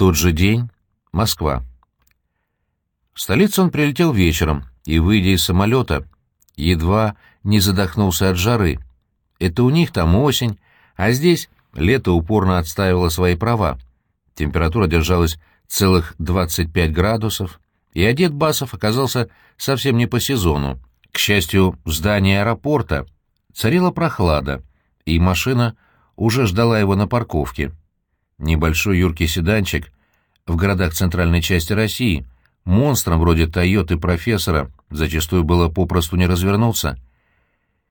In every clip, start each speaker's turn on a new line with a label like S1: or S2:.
S1: Тот же день. Москва. В столицу он прилетел вечером и, выйдя из самолета, едва не задохнулся от жары. Это у них там осень, а здесь лето упорно отстаивало свои права. Температура держалась целых 25 градусов, и одет Басов оказался совсем не по сезону. К счастью, в здании аэропорта царила прохлада, и машина уже ждала его на парковке. Небольшой юркий седанчик в городах центральной части России монстром вроде «Тойоты» профессора зачастую было попросту не развернуться.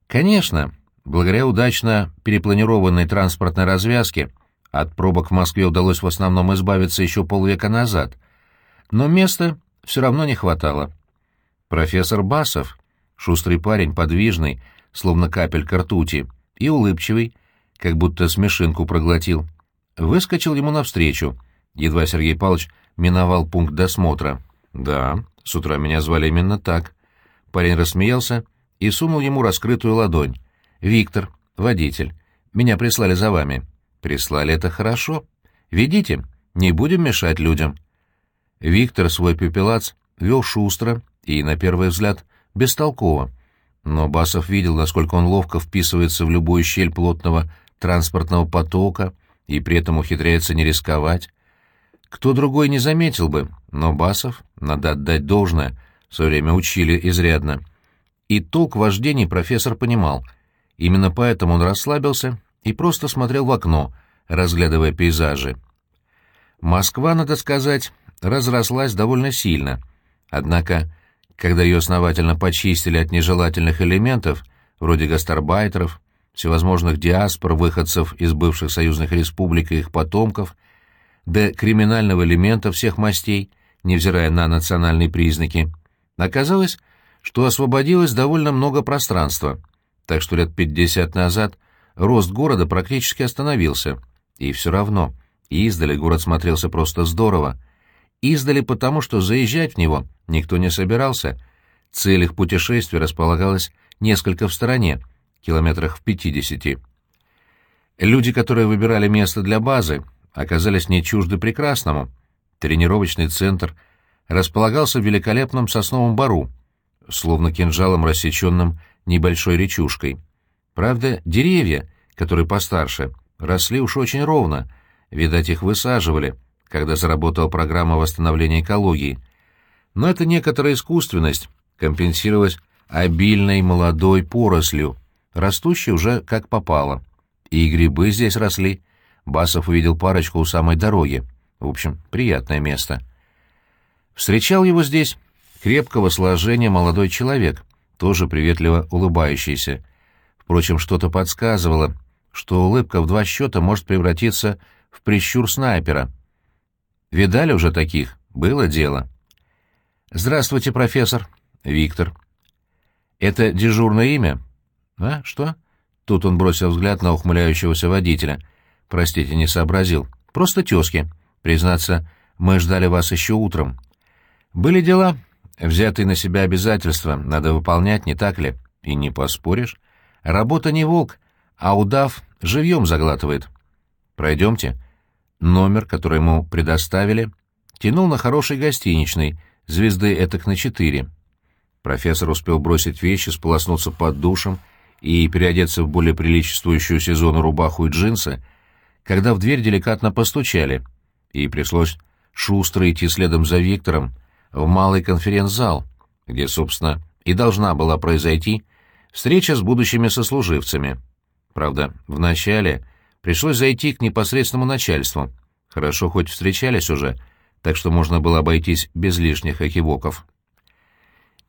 S1: Конечно, благодаря удачно перепланированной транспортной развязке от пробок в Москве удалось в основном избавиться еще полвека назад, но места все равно не хватало. Профессор Басов, шустрый парень, подвижный, словно капелька ртути, и улыбчивый, как будто смешинку проглотил, выскочил ему навстречу, едва Сергей Павлович миновал пункт досмотра. «Да, с утра меня звали именно так». Парень рассмеялся и сунул ему раскрытую ладонь. «Виктор, водитель, меня прислали за вами». «Прислали это хорошо. Ведите, не будем мешать людям». Виктор свой пепелац вел шустро и, на первый взгляд, бестолково. Но Басов видел, насколько он ловко вписывается в любую щель плотного транспортного потока и при этом ухитряется не рисковать. Кто другой не заметил бы, но Басов, надо отдать должное, в свое время учили изрядно. И толк вождений профессор понимал — Именно поэтому он расслабился и просто смотрел в окно, разглядывая пейзажи. Москва, надо сказать, разрослась довольно сильно. Однако, когда ее основательно почистили от нежелательных элементов, вроде гастарбайтеров, всевозможных диаспор, выходцев из бывших союзных республик и их потомков, до криминального элемента всех мастей, невзирая на национальные признаки, оказалось, что освободилось довольно много пространства — так что лет пятьдесят назад рост города практически остановился. И все равно, издали город смотрелся просто здорово. Издали потому, что заезжать в него никто не собирался. Цель их путешествия располагалась несколько в стороне, километрах в пятидесяти. Люди, которые выбирали место для базы, оказались не чужды прекрасному. Тренировочный центр располагался в великолепном сосновом бару, словно кинжалом рассеченным небольшой речушкой. Правда, деревья, которые постарше, росли уж очень ровно, видать, их высаживали, когда заработала программа восстановления экологии. Но эта некоторая искусственность компенсировалась обильной молодой порослью, растущей уже как попало. И грибы здесь росли. Басов увидел парочку у самой дороги. В общем, приятное место. Встречал его здесь крепкого сложения молодой человек, тоже приветливо улыбающийся. Впрочем, что-то подсказывало, что улыбка в два счета может превратиться в прищур снайпера. Видали уже таких? Было дело. «Здравствуйте, профессор. Виктор». «Это дежурное имя?» «А, что?» Тут он бросил взгляд на ухмыляющегося водителя. «Простите, не сообразил. Просто тезки. Признаться, мы ждали вас еще утром». «Были дела?» Взятые на себя обязательства надо выполнять, не так ли? И не поспоришь. Работа не волк, а удав живьем заглатывает. Пройдемте. Номер, который ему предоставили, тянул на хороший гостиничный, звезды этак на четыре. Профессор успел бросить вещи, сполоснуться под душем и переодеться в более приличествующую сезону рубаху и джинсы, когда в дверь деликатно постучали, и пришлось шустро идти следом за Виктором, в малый конференц-зал, где, собственно, и должна была произойти встреча с будущими сослуживцами. Правда, вначале пришлось зайти к непосредственному начальству. Хорошо, хоть встречались уже, так что можно было обойтись без лишних экивоков.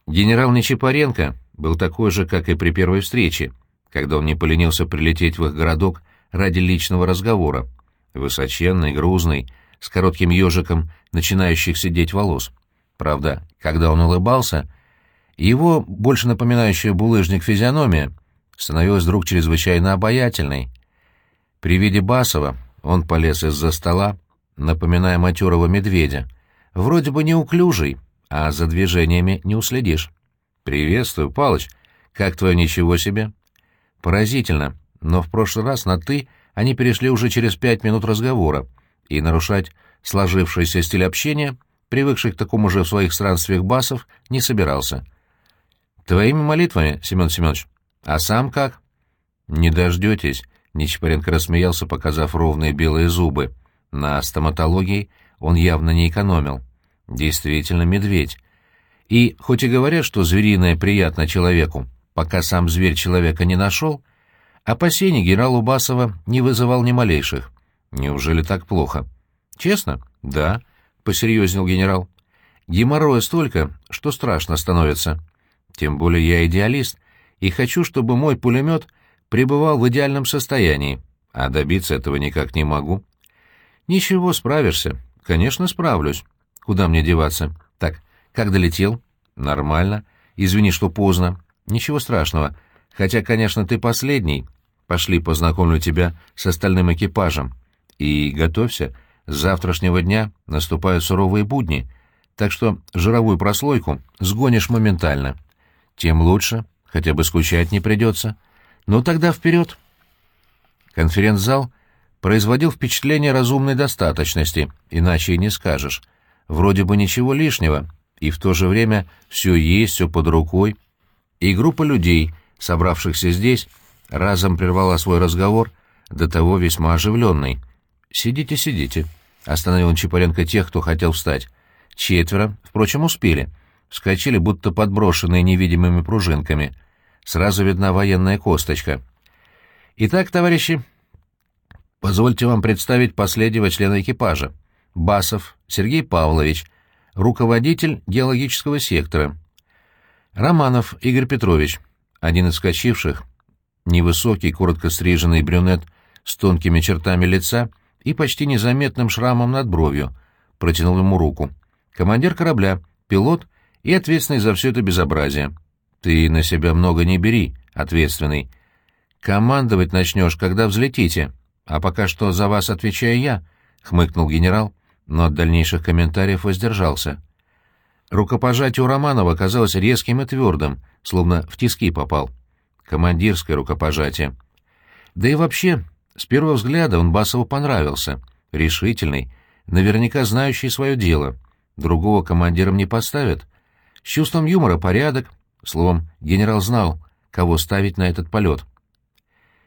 S1: Генерал Нечипаренко был такой же, как и при первой встрече, когда он не поленился прилететь в их городок ради личного разговора. Высоченный, грузный, с коротким ежиком начинающих сидеть волос. Правда, когда он улыбался, его, больше напоминающая булыжник физиономия, становилась вдруг чрезвычайно обаятельной. При виде Басова он полез из-за стола, напоминая матерого медведя. Вроде бы неуклюжий, а за движениями не уследишь. «Приветствую, Палыч. Как твое ничего себе?» «Поразительно, но в прошлый раз на «ты» они перешли уже через пять минут разговора, и нарушать сложившийся стиль общения, привыкший к такому же в своих странствиях басов, не собирался. «Твоими молитвами, Семен Семенович. А сам как?» «Не дождетесь», — Нечапаренко рассмеялся, показав ровные белые зубы. На стоматологии он явно не экономил. Действительно, медведь. И, хоть и говорят, что звериное приятно человеку, пока сам зверь человека не нашел, опасений генералу Басова не вызывал ни малейших. Неужели так плохо? Честно? Да, — посерьезнел генерал. Геморроя столько, что страшно становится. Тем более я идеалист, и хочу, чтобы мой пулемет пребывал в идеальном состоянии, а добиться этого никак не могу. Ничего, справишься. Конечно, справлюсь. Куда мне деваться? Так, как долетел? Нормально. Извини, что поздно. Ничего страшного. Хотя, конечно, ты последний. Пошли, познакомлю тебя с остальным экипажем. И готовься. С завтрашнего дня наступают суровые будни, так что жировую прослойку сгонишь моментально. Тем лучше, хотя бы скучать не придется. Ну тогда вперед. Конференц-зал производил впечатление разумной достаточности, иначе и не скажешь. Вроде бы ничего лишнего, и в то же время все есть, все под рукой. И группа людей, собравшихся здесь, разом прервала свой разговор, до того весьма оживленный. «Сидите, сидите», — остановил Чапаренко тех, кто хотел встать. Четверо, впрочем, успели. Вскочили, будто подброшенные невидимыми пружинками. Сразу видна военная косточка. «Итак, товарищи, Позвольте вам представить последнего члена экипажа. Басов Сергей Павлович, руководитель геологического сектора. Романов Игорь Петрович, один из скачивших, невысокий, коротко стриженный брюнет с тонкими чертами лица и почти незаметным шрамом над бровью, протянул ему руку. Командир корабля, пилот и ответственный за все это безобразие. Ты на себя много не бери, ответственный. Командовать начнешь, когда взлетите. «А пока что за вас отвечаю я», — хмыкнул генерал, но от дальнейших комментариев воздержался. Рукопожатие у Романова казалось резким и твердым, словно в тиски попал. Командирское рукопожатие. Да и вообще, с первого взгляда он Басову понравился. Решительный, наверняка знающий свое дело. Другого командиром не поставят. С чувством юмора порядок. Словом, генерал знал, кого ставить на этот полет.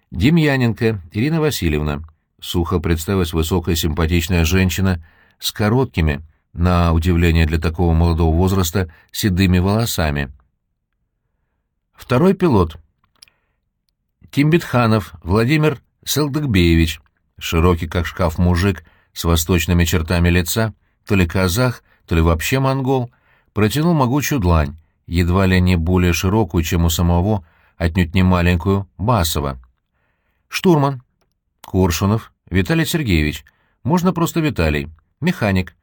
S1: Демьяненко Ирина Васильевна. Сухо представилась высокая симпатичная женщина с короткими, на удивление для такого молодого возраста, седыми волосами. Второй пилот. Тимбетханов Владимир Селдыкбеевич, широкий как шкаф мужик с восточными чертами лица, то ли казах, то ли вообще монгол, протянул могучую длань, едва ли не более широкую, чем у самого, отнюдь не маленькую, Басова. Штурман. Коршунов. Виталий Сергеевич. Можно просто Виталий. Механик.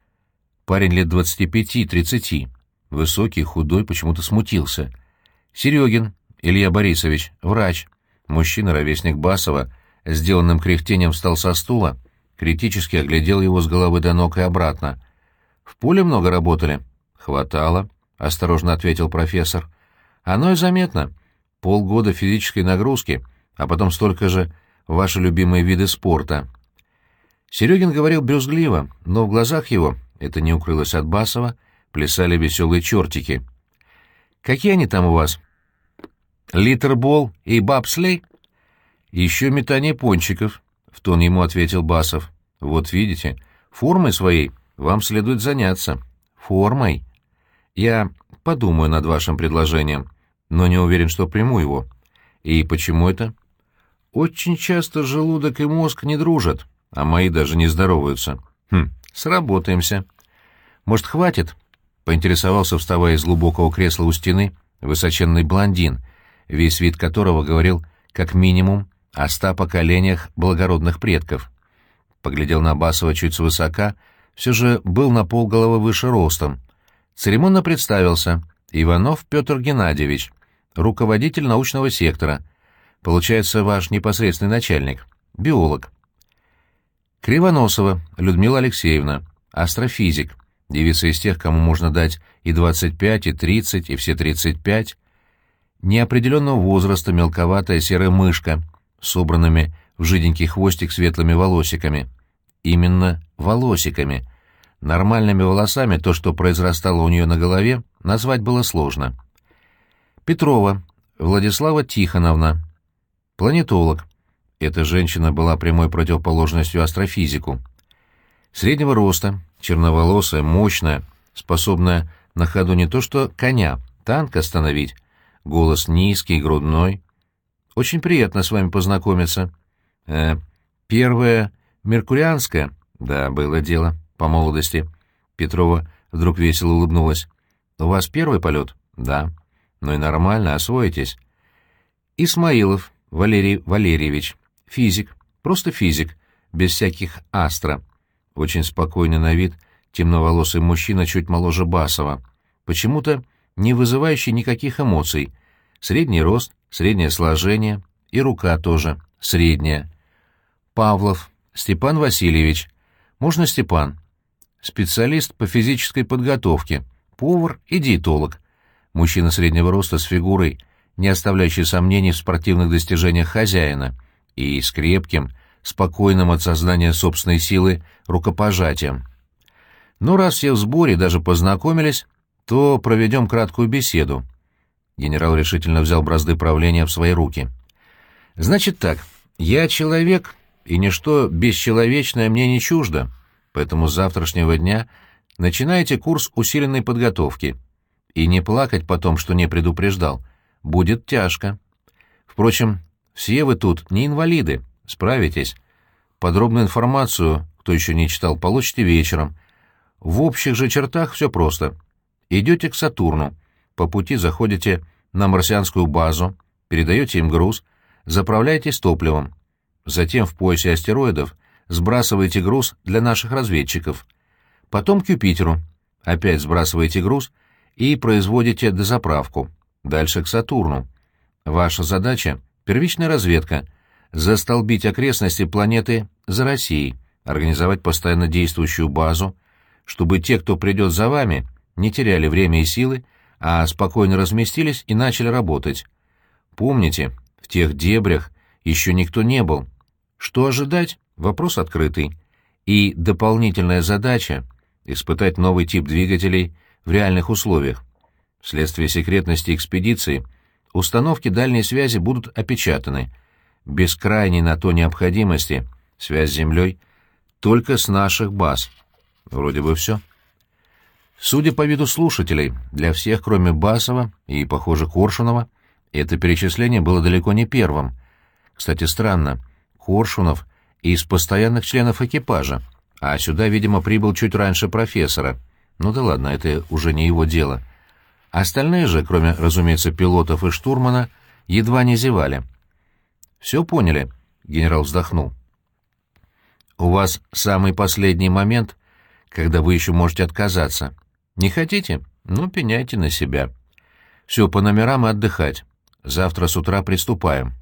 S1: Парень лет двадцати пяти-тридцати. Высокий, худой, почему-то смутился. Серегин. Илья Борисович. Врач. Мужчина, ровесник Басова, сделанным кряхтением встал со стула, критически оглядел его с головы до ног и обратно. «В поле много работали?» «Хватало», — осторожно ответил профессор. «Оно и заметно. Полгода физической нагрузки, а потом столько же ваши любимые виды спорта». Серегин говорил брюзгливо, но в глазах его, это не укрылось от Басова, плясали веселые чертики. «Какие они там у вас?» «Литербол и бабслей?» «Еще метание пончиков», — в тон ему ответил Басов. «Вот видите, формой своей вам следует заняться». «Формой?» «Я подумаю над вашим предложением, но не уверен, что приму его». «И почему это?» Очень часто желудок и мозг не дружат, а мои даже не здороваются. Хм, сработаемся. Может, хватит? Поинтересовался, вставая из глубокого кресла у стены, высоченный блондин, весь вид которого говорил, как минимум, о ста поколениях благородных предков. Поглядел на Басова чуть свысока, все же был на полголовы выше ростом. Церемонно представился Иванов Петр Геннадьевич, руководитель научного сектора — Получается, ваш непосредственный начальник. Биолог. Кривоносова Людмила Алексеевна. Астрофизик. Девица из тех, кому можно дать и 25, и 30, и все 35. Неопределенного возраста мелковатая серая мышка, собранными в жиденький хвостик светлыми волосиками. Именно волосиками. Нормальными волосами то, что произрастало у нее на голове, назвать было сложно. Петрова, Владислава Тихоновна, планетолог. Эта женщина была прямой противоположностью астрофизику. Среднего роста, черноволосая, мощная, способная на ходу не то что коня, танк остановить. Голос низкий, грудной. Очень приятно с вами познакомиться. Э, первая меркурианская? Да, было дело, по молодости. Петрова вдруг весело улыбнулась. У вас первый полет? Да. Ну и нормально, освоитесь. Исмаилов Валерий Валерьевич. Физик. Просто физик. Без всяких астро. Очень спокойный на вид, темноволосый мужчина чуть моложе Басова. Почему-то не вызывающий никаких эмоций. Средний рост, среднее сложение, и рука тоже средняя. Павлов Степан Васильевич. Можно Степан? Специалист по физической подготовке, повар и диетолог. Мужчина среднего роста с фигурой, не оставляющий сомнений в спортивных достижениях хозяина, и с крепким, спокойным от сознания собственной силы рукопожатием. Но раз все в сборе даже познакомились, то проведем краткую беседу. Генерал решительно взял бразды правления в свои руки. «Значит так, я человек, и ничто бесчеловечное мне не чуждо, поэтому с завтрашнего дня начинайте курс усиленной подготовки. И не плакать потом, что не предупреждал. Будет тяжко. Впрочем, все вы тут не инвалиды, справитесь. Подробную информацию, кто еще не читал, получите вечером. В общих же чертах все просто. Идете к Сатурну, по пути заходите на марсианскую базу, передаете им груз, заправляетесь топливом. Затем в поясе астероидов сбрасываете груз для наших разведчиков. Потом к Юпитеру. Опять сбрасываете груз и производите дозаправку. Дальше к Сатурну. Ваша задача — первичная разведка, застолбить окрестности планеты за Россией, организовать постоянно действующую базу, чтобы те, кто придет за вами, не теряли время и силы, а спокойно разместились и начали работать. Помните, в тех дебрях еще никто не был. Что ожидать? Вопрос открытый. И дополнительная задача — испытать новый тип двигателей в реальных условиях. Вследствие секретности экспедиции установки дальней связи будут опечатаны. Без крайней на то необходимости связь с Землей только с наших баз. Вроде бы все. Судя по виду слушателей, для всех, кроме Басова и, похоже, Коршунова, это перечисление было далеко не первым. Кстати, странно, Коршунов из постоянных членов экипажа, а сюда, видимо, прибыл чуть раньше профессора. Ну да ладно, это уже не его дело. Остальные же, кроме, разумеется, пилотов и штурмана, едва не зевали. «Все поняли?» — генерал вздохнул. «У вас самый последний момент, когда вы еще можете отказаться. Не хотите? Ну, пеняйте на себя. Все, по номерам и отдыхать. Завтра с утра приступаем.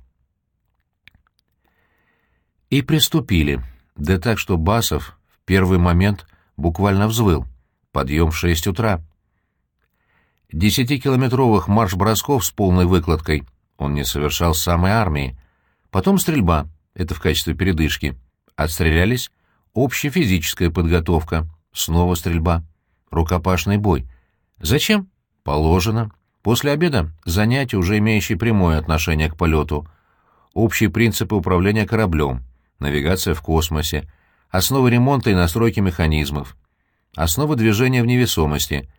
S1: И приступили. Да так, что Басов в первый момент буквально взвыл. Подъем в шесть утра. Десятикилометровых марш-бросков с полной выкладкой он не совершал с самой армии. Потом стрельба, это в качестве передышки. Отстрелялись, общая физическая подготовка, снова стрельба рукопашный бой. Зачем? Положено. После обеда занятия, уже имеющие прямое отношение к полету. Общие принципы управления кораблем, навигация в космосе, основы ремонта и настройки механизмов, основы движения в невесомости.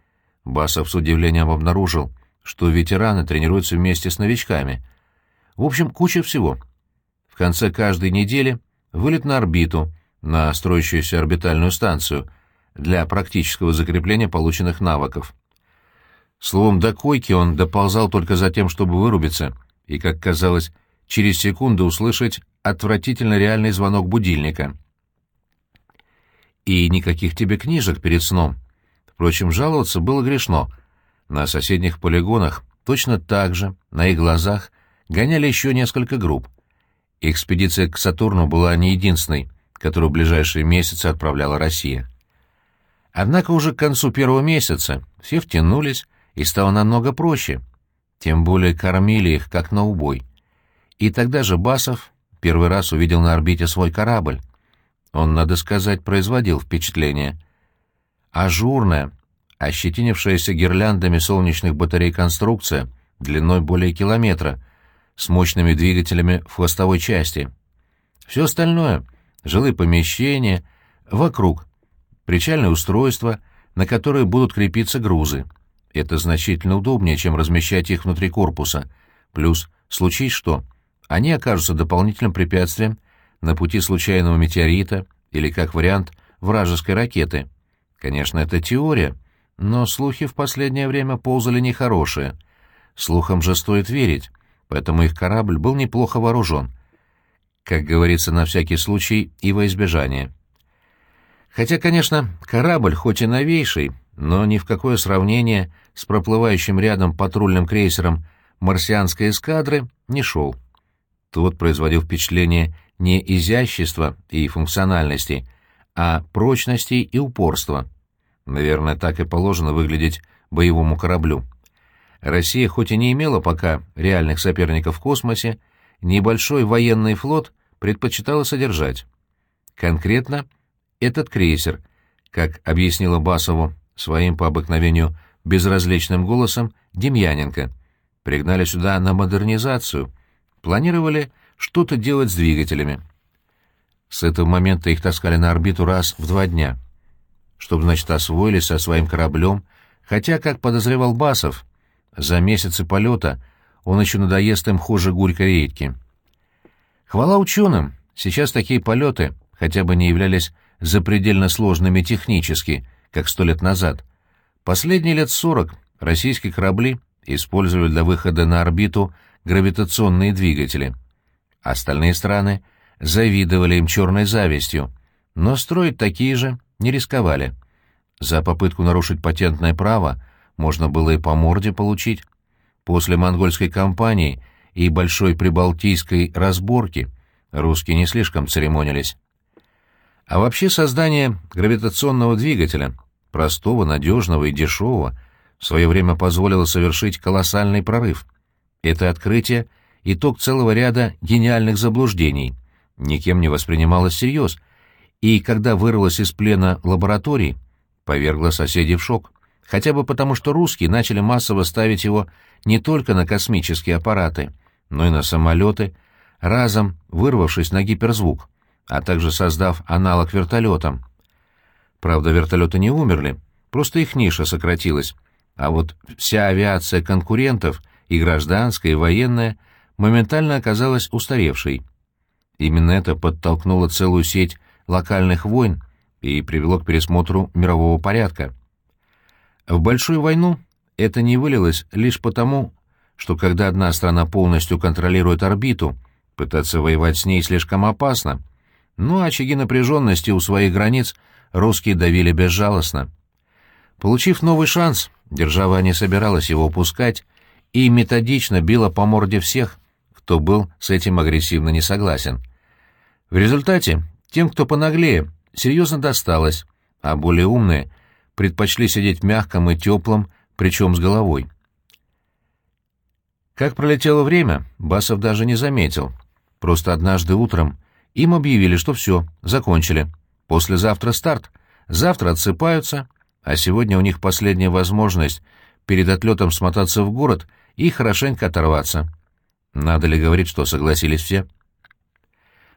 S1: Басов с удивлением обнаружил, что ветераны тренируются вместе с новичками. В общем, куча всего. В конце каждой недели вылет на орбиту, на строящуюся орбитальную станцию — для практического закрепления полученных навыков. Словом, до койки он доползал только за тем, чтобы вырубиться, и, как казалось, через секунду услышать отвратительно реальный звонок будильника. И никаких тебе книжек перед сном. Впрочем, жаловаться было грешно. На соседних полигонах точно так же, на их глазах, гоняли еще несколько групп. Экспедиция к Сатурну была не единственной, которую в ближайшие месяцы отправляла Россия. Однако уже к концу первого месяца все втянулись, и стало намного проще. Тем более кормили их, как на убой. И тогда же Басов первый раз увидел на орбите свой корабль. Он, надо сказать, производил впечатление. Ажурная, ощетинившаяся гирляндами солнечных батарей конструкция длиной более километра, с мощными двигателями в хвостовой части. Все остальное — жилые помещения, вокруг, причальное устройство, на которые будут крепиться грузы. Это значительно удобнее, чем размещать их внутри корпуса. Плюс, случись что, они окажутся дополнительным препятствием на пути случайного метеорита или, как вариант, вражеской ракеты. Конечно, это теория, но слухи в последнее время ползали нехорошие. Слухам же стоит верить, поэтому их корабль был неплохо вооружен. Как говорится, на всякий случай и во избежание. Хотя, конечно, корабль хоть и новейший, но ни в какое сравнение с проплывающим рядом патрульным крейсером марсианской эскадры не шел. Тот производил впечатление не изящества и функциональности, а прочности и упорства. Наверное, так и положено выглядеть боевому кораблю. Россия хоть и не имела пока реальных соперников в космосе, небольшой военный флот предпочитала содержать. Конкретно этот крейсер, как объяснила Басову своим по обыкновению безразличным голосом Демьяненко, пригнали сюда на модернизацию, планировали что-то делать с двигателями. С этого момента их таскали на орбиту раз в два дня, чтобы, значит, освоились со своим кораблем, хотя, как подозревал Басов, за месяцы полета он еще надоест им хуже горькой редьки. Хвала ученым, сейчас такие полеты хотя бы не являлись запредельно сложными технически, как сто лет назад. Последние лет сорок российские корабли использовали для выхода на орбиту гравитационные двигатели. Остальные страны завидовали им черной завистью, но строить такие же не рисковали. За попытку нарушить патентное право можно было и по морде получить. После монгольской кампании и большой прибалтийской разборки русские не слишком церемонились. А вообще создание гравитационного двигателя, простого, надежного и дешевого, в свое время позволило совершить колоссальный прорыв. Это открытие — итог целого ряда гениальных заблуждений, никем не воспринималось всерьез, и когда вырвалось из плена лабораторий, повергло соседей в шок, хотя бы потому, что русские начали массово ставить его не только на космические аппараты, но и на самолеты, разом вырвавшись на гиперзвук а также создав аналог вертолетам. Правда, вертолеты не умерли, просто их ниша сократилась, а вот вся авиация конкурентов, и гражданская, и военная, моментально оказалась устаревшей. Именно это подтолкнуло целую сеть локальных войн и привело к пересмотру мирового порядка. В большую войну это не вылилось лишь потому, что когда одна страна полностью контролирует орбиту, пытаться воевать с ней слишком опасно, но очаги напряженности у своих границ русские давили безжалостно. Получив новый шанс, держава не собиралась его упускать и методично била по морде всех, кто был с этим агрессивно не согласен. В результате тем, кто понаглее, серьезно досталось, а более умные предпочли сидеть в мягком и теплом, причем с головой. Как пролетело время, Басов даже не заметил. Просто однажды утром им объявили, что все, закончили. Послезавтра старт. Завтра отсыпаются, а сегодня у них последняя возможность перед отлетом смотаться в город и хорошенько оторваться. Надо ли говорить, что согласились все?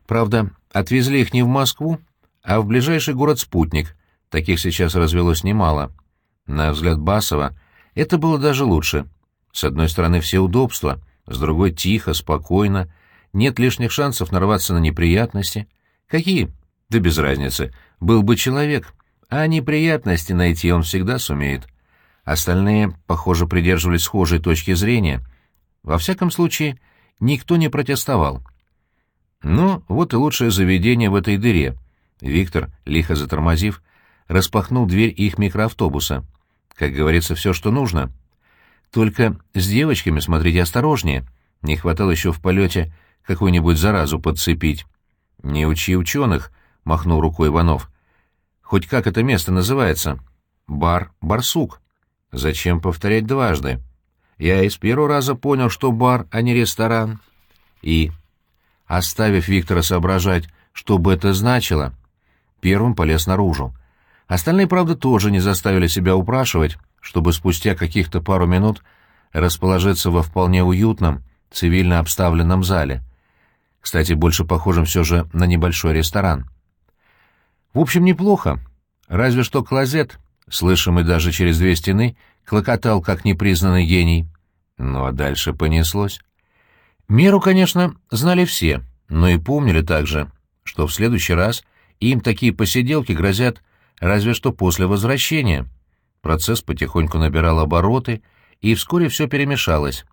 S1: Правда, отвезли их не в Москву, а в ближайший город-спутник. Таких сейчас развелось немало. На взгляд Басова это было даже лучше. С одной стороны, все удобства, с другой — тихо, спокойно, нет лишних шансов нарваться на неприятности. Какие? Да без разницы. Был бы человек, а неприятности найти он всегда сумеет. Остальные, похоже, придерживались схожей точки зрения. Во всяком случае, никто не протестовал. Ну, вот и лучшее заведение в этой дыре. Виктор, лихо затормозив, распахнул дверь их микроавтобуса. Как говорится, все, что нужно. Только с девочками смотрите осторожнее. Не хватало еще в полете какую-нибудь заразу подцепить. — Не учи ученых, — махнул рукой Иванов. — Хоть как это место называется? — Бар «Барсук». — Зачем повторять дважды? Я из первого раза понял, что бар, а не ресторан. И, оставив Виктора соображать, что бы это значило, первым полез наружу. Остальные, правда, тоже не заставили себя упрашивать, чтобы спустя каких-то пару минут расположиться во вполне уютном, цивильно обставленном зале. Кстати, больше похожим все же на небольшой ресторан. В общем, неплохо. Разве что клозет, слышимый даже через две стены, клокотал как непризнанный гений. Ну а дальше понеслось. Меру, конечно, знали все, но и помнили также, что в следующий раз им такие посиделки грозят разве что после возвращения. Процесс потихоньку набирал обороты, и вскоре все перемешалось.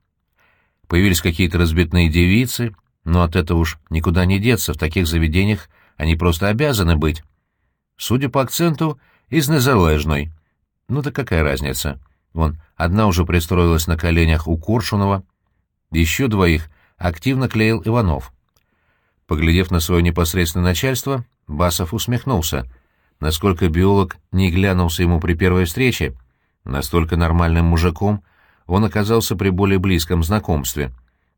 S1: Появились какие-то разбитные девицы, но от этого уж никуда не деться, в таких заведениях они просто обязаны быть. Судя по акценту, из Незалежной. Ну да какая разница? Вон, одна уже пристроилась на коленях у Коршунова, еще двоих активно клеил Иванов. Поглядев на свое непосредственное начальство, Басов усмехнулся — Насколько биолог не глянулся ему при первой встрече, настолько нормальным мужиком он оказался при более близком знакомстве.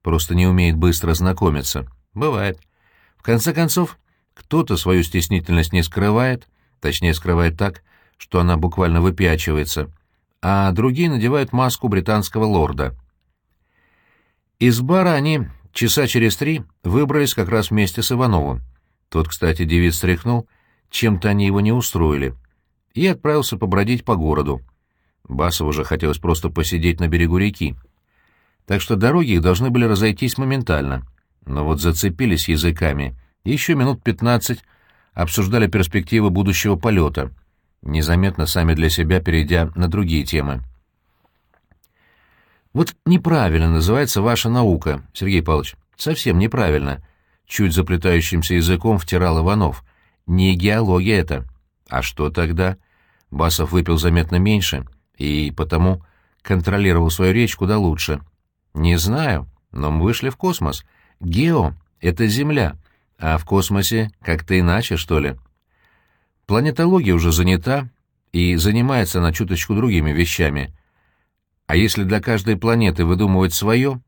S1: Просто не умеет быстро знакомиться. Бывает. В конце концов, кто-то свою стеснительность не скрывает, точнее скрывает так, что она буквально выпячивается, а другие надевают маску британского лорда. Из бара они часа через три выбрались как раз вместе с Ивановым. Тот, кстати, девиц стряхнул — чем-то они его не устроили, и отправился побродить по городу. Басову же хотелось просто посидеть на берегу реки. Так что дороги их должны были разойтись моментально. Но вот зацепились языками, еще минут пятнадцать обсуждали перспективы будущего полета, незаметно сами для себя перейдя на другие темы. «Вот неправильно называется ваша наука, Сергей Павлович. Совсем неправильно», — чуть заплетающимся языком втирал Иванов — не геология это. А что тогда? Басов выпил заметно меньше и потому контролировал свою речь куда лучше. Не знаю, но мы вышли в космос. Гео — это Земля, а в космосе как-то иначе, что ли. Планетология уже занята, и занимается она чуточку другими вещами. А если для каждой планеты выдумывать свое?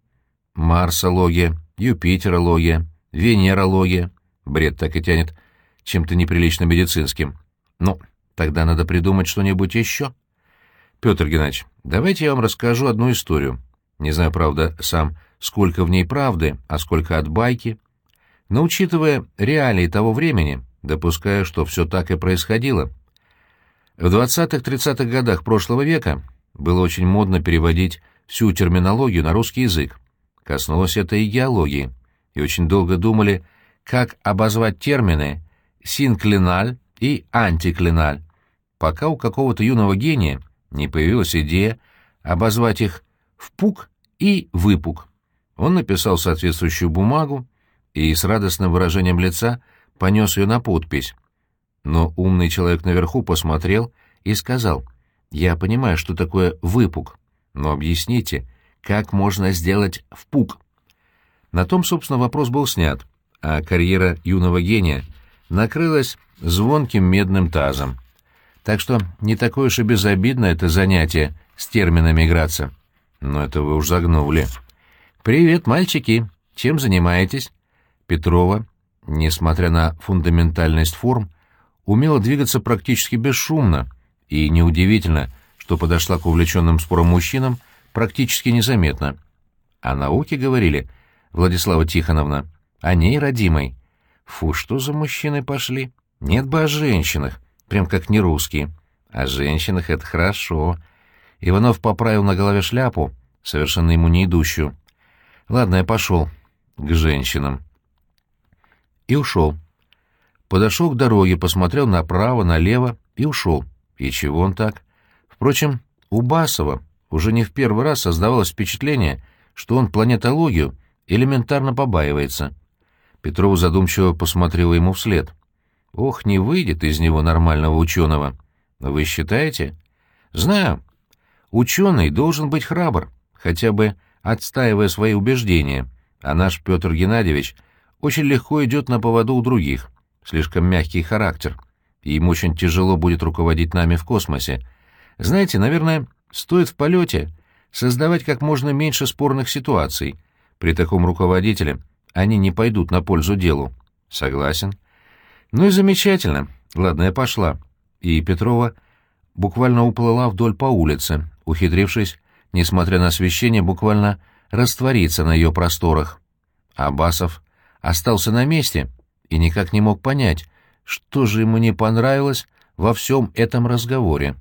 S1: Марсология, Юпитерология, Венерология. Бред так и тянет чем-то неприлично медицинским. Ну, тогда надо придумать что-нибудь еще. Петр Геннадьевич, давайте я вам расскажу одну историю. Не знаю, правда, сам, сколько в ней правды, а сколько от байки. Но учитывая реалии того времени, допускаю, что все так и происходило. В 20-30-х годах прошлого века было очень модно переводить всю терминологию на русский язык. Коснулось это и геологии. И очень долго думали, как обозвать термины, синклиналь и антиклиналь, пока у какого-то юного гения не появилась идея обозвать их впук и выпук. Он написал соответствующую бумагу и с радостным выражением лица понес ее на подпись. Но умный человек наверху посмотрел и сказал, «Я понимаю, что такое выпук, но объясните, как можно сделать впук?» На том, собственно, вопрос был снят, а карьера юного гения накрылась звонким медным тазом. Так что не такое уж и безобидно это занятие с терминами играться. Но это вы уж загнули. «Привет, мальчики! Чем занимаетесь?» Петрова, несмотря на фундаментальность форм, умела двигаться практически бесшумно, и неудивительно, что подошла к увлеченным спорам мужчинам практически незаметно. О науке говорили, Владислава Тихоновна, о ней, родимой. Фу, что за мужчины пошли? Нет бы о женщинах, прям как не русские. О женщинах это хорошо. Иванов поправил на голове шляпу, совершенно ему не идущую. Ладно, я пошел. К женщинам. И ушел. Подошел к дороге, посмотрел направо, налево и ушел. И чего он так? Впрочем, у Басова уже не в первый раз создавалось впечатление, что он планетологию элементарно побаивается — Петров задумчиво посмотрел ему вслед. «Ох, не выйдет из него нормального ученого. Вы считаете?» «Знаю. Ученый должен быть храбр, хотя бы отстаивая свои убеждения, а наш Петр Геннадьевич очень легко идет на поводу у других, слишком мягкий характер, и ему очень тяжело будет руководить нами в космосе. Знаете, наверное, стоит в полете создавать как можно меньше спорных ситуаций. При таком руководителе — они не пойдут на пользу делу. Согласен. Ну и замечательно. Ладно, я пошла. и Петрова буквально уплыла вдоль по улице, ухитрившись, несмотря на освещение, буквально раствориться на ее просторах. Абасов остался на месте и никак не мог понять, что же ему не понравилось во всем этом разговоре.